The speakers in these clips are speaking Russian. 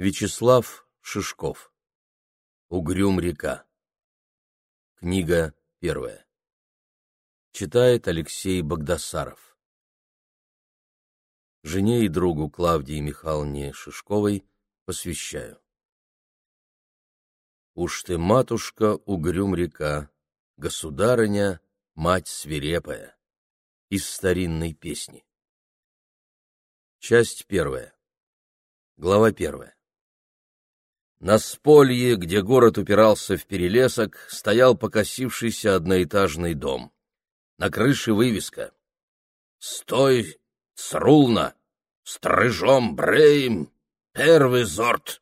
Вячеслав Шишков. Угрюм река. Книга первая. Читает Алексей Богдасаров. Жене и другу Клавдии Михайловне Шишковой посвящаю. Уж ты, матушка, угрюм река, государыня, мать свирепая. Из старинной песни. Часть первая. Глава первая. На сполье, где город упирался в перелесок, стоял покосившийся одноэтажный дом. На крыше вывеска «Стой, срулна, стрыжом бреем, первый зорт».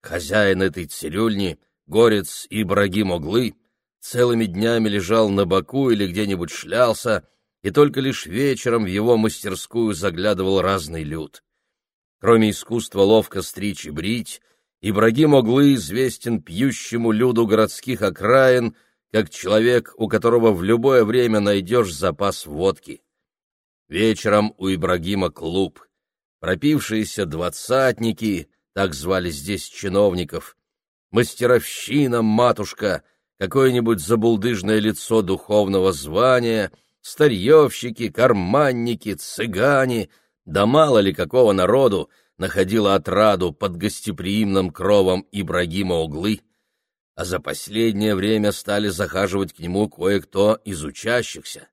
Хозяин этой цирюльни, горец Ибрагим Оглы, целыми днями лежал на боку или где-нибудь шлялся, и только лишь вечером в его мастерскую заглядывал разный люд. Кроме искусства ловко стричь и брить, Ибрагим Оглы известен пьющему люду городских окраин, как человек, у которого в любое время найдешь запас водки. Вечером у Ибрагима клуб. Пропившиеся двадцатники, так звали здесь чиновников, мастеровщина, матушка, какое-нибудь забулдыжное лицо духовного звания, старьевщики, карманники, цыгане, да мало ли какого народу, находила отраду под гостеприимным кровом Ибрагима Углы, а за последнее время стали захаживать к нему кое-кто из учащихся.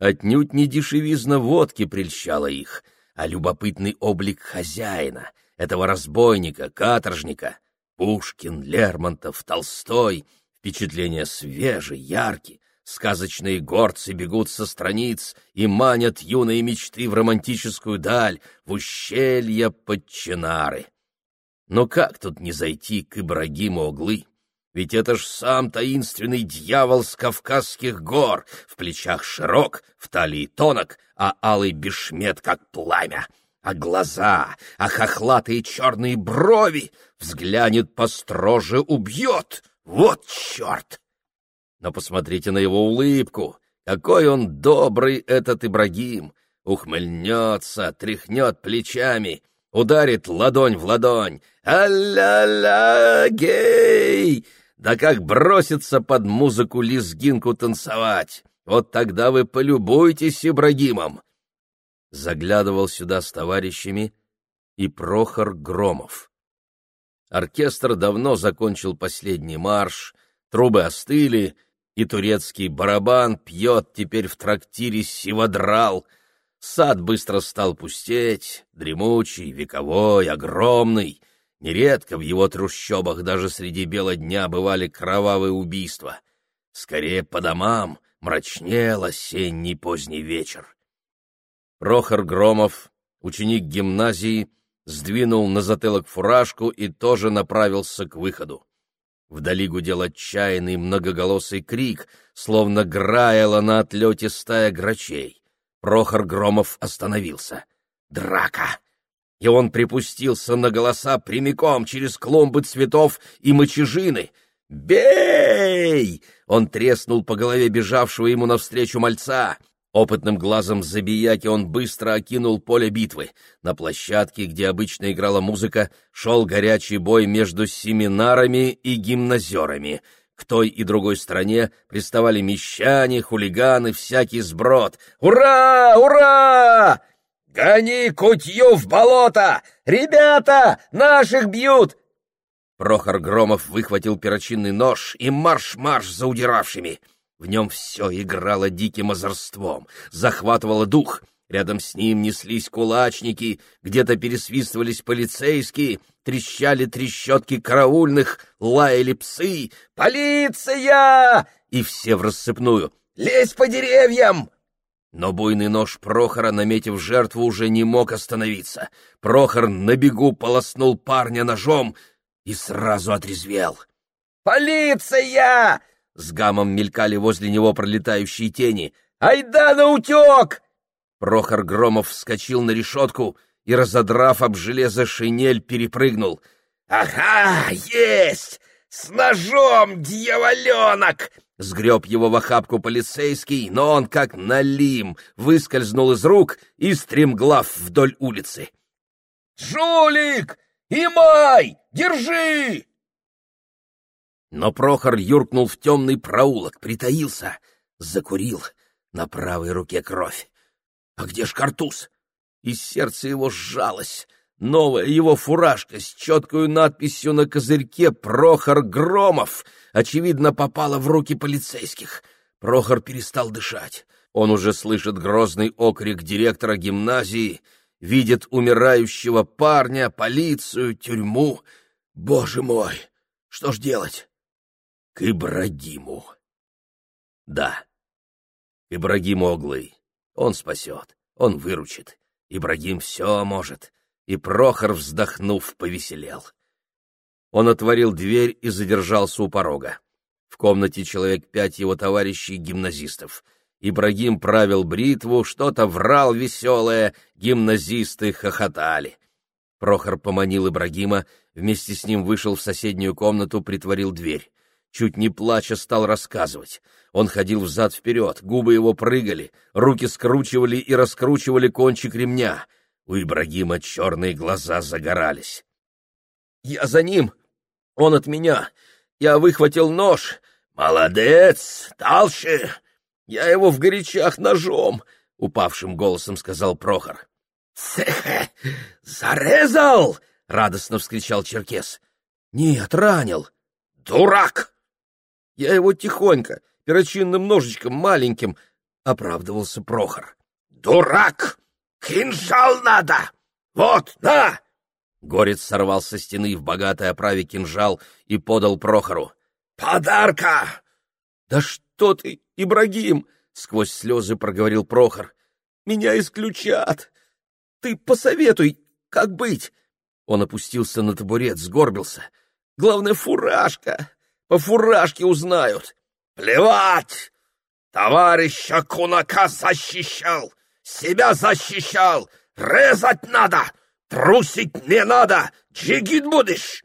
Отнюдь не дешевизна водки прельщала их, а любопытный облик хозяина, этого разбойника, каторжника. Пушкин, Лермонтов, Толстой — впечатления свежие, яркие, Сказочные горцы бегут со страниц и манят юные мечты в романтическую даль, в ущелья под Чинары. Но как тут не зайти к Ибрагиму Оглы? Ведь это ж сам таинственный дьявол с Кавказских гор, в плечах широк, в талии тонок, а алый бешмет как пламя. А глаза, а хохлатые черные брови, взглянет построже, убьет. Вот черт! Но посмотрите на его улыбку. Какой он добрый, этот Ибрагим! Ухмыльнется, тряхнет плечами, ударит ладонь в ладонь. «А-ля-ля, гей!» Да как бросится под музыку лезгинку танцевать! Вот тогда вы полюбуйтесь Ибрагимом!» Заглядывал сюда с товарищами и Прохор Громов. Оркестр давно закончил последний марш, трубы остыли, и турецкий барабан пьет теперь в трактире сиводрал. Сад быстро стал пустеть, дремучий, вековой, огромный. Нередко в его трущобах даже среди бела дня бывали кровавые убийства. Скорее по домам мрачнел осенний поздний вечер. Прохор Громов, ученик гимназии, сдвинул на затылок фуражку и тоже направился к выходу. Вдали гудел отчаянный многоголосый крик, словно граяла на отлете стая грачей. Прохор Громов остановился. Драка! И он припустился на голоса прямиком через клумбы цветов и мочежины. «Бей!» Он треснул по голове бежавшего ему навстречу мальца. Опытным глазом забияки он быстро окинул поле битвы. На площадке, где обычно играла музыка, шел горячий бой между семинарами и гимназерами. К той и другой стороне приставали мещане, хулиганы, всякий сброд. «Ура! Ура!» «Гони кутью в болото! Ребята, наших бьют!» Прохор Громов выхватил перочинный нож и марш-марш за удиравшими. В нем все играло диким озорством, захватывало дух. Рядом с ним неслись кулачники, где-то пересвистывались полицейские, трещали трещотки караульных, лаяли псы. «Полиция!» И все в рассыпную. «Лезь по деревьям!» Но буйный нож Прохора, наметив жертву, уже не мог остановиться. Прохор на бегу полоснул парня ножом и сразу отрезвел. «Полиция!» С гамом мелькали возле него пролетающие тени. «Айда на утек!» Прохор Громов вскочил на решетку и, разодрав об железо шинель, перепрыгнул. «Ага, есть! С ножом, дьяволенок!» Сгреб его в охапку полицейский, но он, как налим, выскользнул из рук и стремглав вдоль улицы. «Жулик! Имай! Держи!» Но Прохор юркнул в темный проулок, притаился, закурил. На правой руке кровь. А где ж картуз? И сердце его сжалось. Новая его фуражка с четкой надписью на козырьке «Прохор Громов» очевидно попала в руки полицейских. Прохор перестал дышать. Он уже слышит грозный окрик директора гимназии, видит умирающего парня, полицию, тюрьму. Боже мой, что ж делать? К Ибрагиму. Да, Ибрагим Оглый. Он спасет, он выручит. Ибрагим все может. И Прохор, вздохнув, повеселел. Он отворил дверь и задержался у порога. В комнате человек пять его товарищей-гимназистов. Ибрагим правил бритву, что-то врал веселое, гимназисты хохотали. Прохор поманил Ибрагима, вместе с ним вышел в соседнюю комнату, притворил дверь. Чуть не плача стал рассказывать. Он ходил взад-вперед, губы его прыгали, руки скручивали и раскручивали кончик ремня. У Ибрагима черные глаза загорались. «Я за ним! Он от меня! Я выхватил нож! Молодец! Дальше!» Я его в горячах ножом, — упавшим голосом сказал Прохор. — Цеха! Зарезал! — радостно вскричал Черкес. — Нет, ранил. — Дурак! Я его тихонько, перочинным ножичком маленьким, — оправдывался Прохор. — Дурак! Кинжал надо! Вот, на! Горец сорвал со стены в богатой оправе кинжал и подал Прохору. — Подарка! — Да что ты, Ибрагим! — сквозь слезы проговорил Прохор. — Меня исключат! Ты посоветуй, как быть? Он опустился на табурет, сгорбился. — Главное, фуражка! По фуражке узнают! — Плевать! Товарища Кунака защищал! Себя защищал! Резать надо! Трусить не надо! Джигит будешь!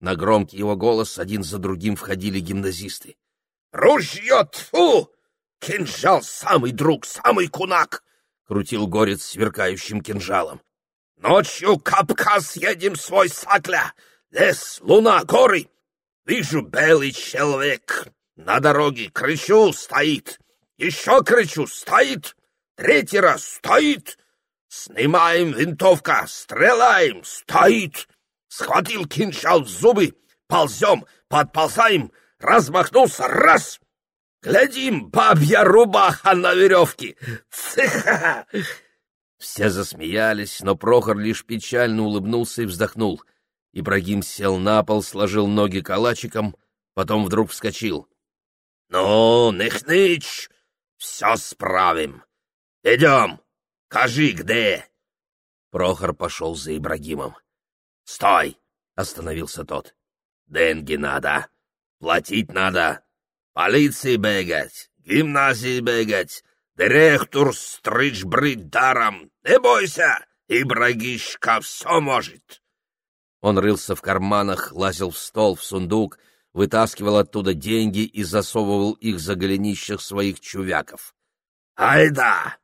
На громкий его голос один за другим входили гимназисты. «Ружье, тьфу! Кинжал самый друг, самый кунак!» — крутил горец сверкающим кинжалом. «Ночью Капказ едем свой сакля! Лес, луна, горы! Вижу белый человек на дороге, кричу, стоит! Еще кричу, стоит! Третий раз стоит! Снимаем винтовка, стреляем, стоит! Схватил кинжал в зубы, ползем, подползаем — размахнулся, раз! Глядим, бабья рубаха на веревке! Цеха! Все засмеялись, но Прохор лишь печально улыбнулся и вздохнул. Ибрагим сел на пол, сложил ноги калачиком, потом вдруг вскочил. — Ну, Нихныч, все справим. Идем, кажи где. Прохор пошел за Ибрагимом. — Стой! — остановился тот. — Деньги надо. Платить надо. Полиции бегать, гимназии бегать, директор стричь брить даром. Не бойся, Ибрагишка все может. Он рылся в карманах, лазил в стол, в сундук, вытаскивал оттуда деньги и засовывал их за голенищах своих чувяков. «Айда!